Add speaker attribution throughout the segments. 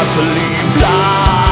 Speaker 1: utterly blind?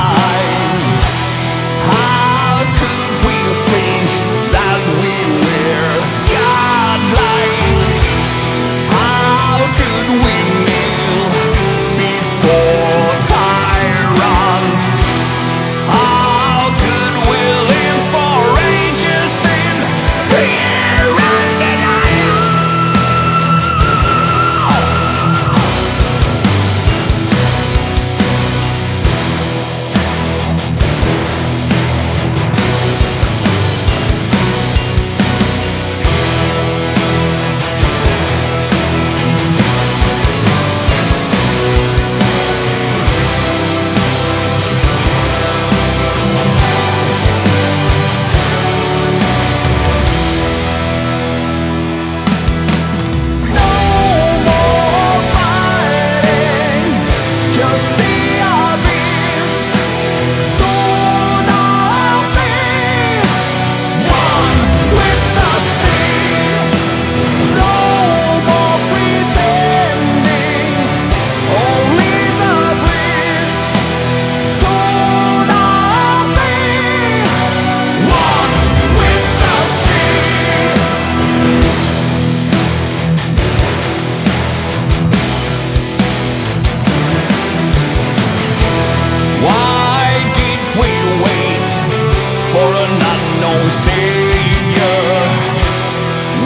Speaker 1: for an unknown savior.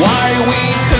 Speaker 1: Why we could